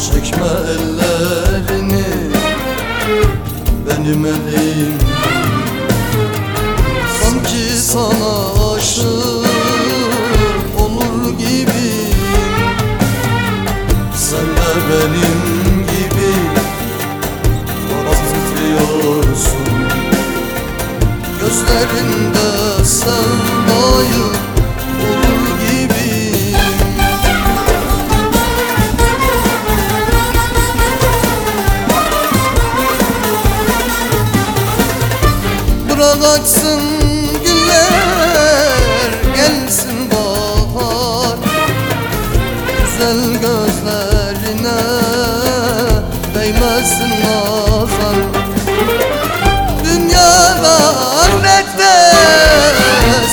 Çekme ellerini benim elim. Sanki sana Bırak açsın güller gelsin bahar. Güzel gözlerine değmesin nazar. Dünyada ahirette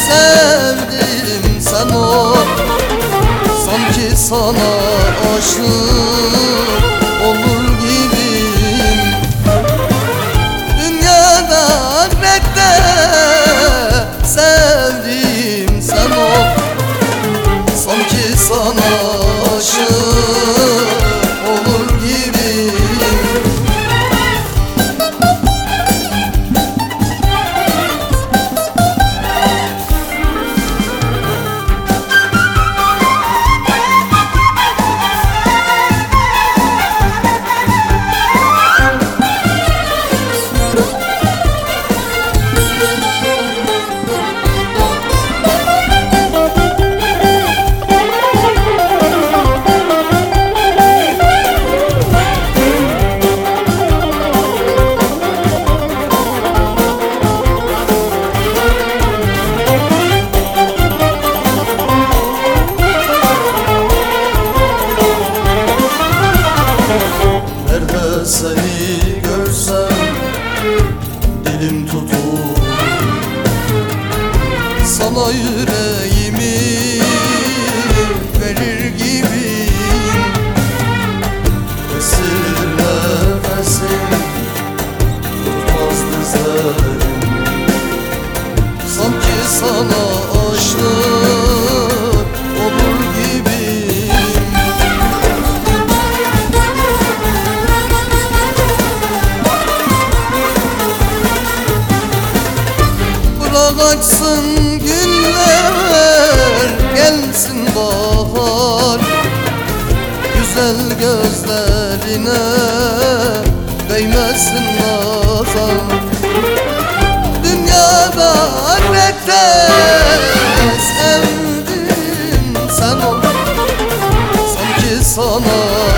sevdim sen o Sanki sana seni açsın güller gelsin bahar. Güzel gözlerine değmesin nazar Dünyada ahirette sevdim sen ol Sanki sana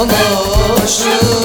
sevdim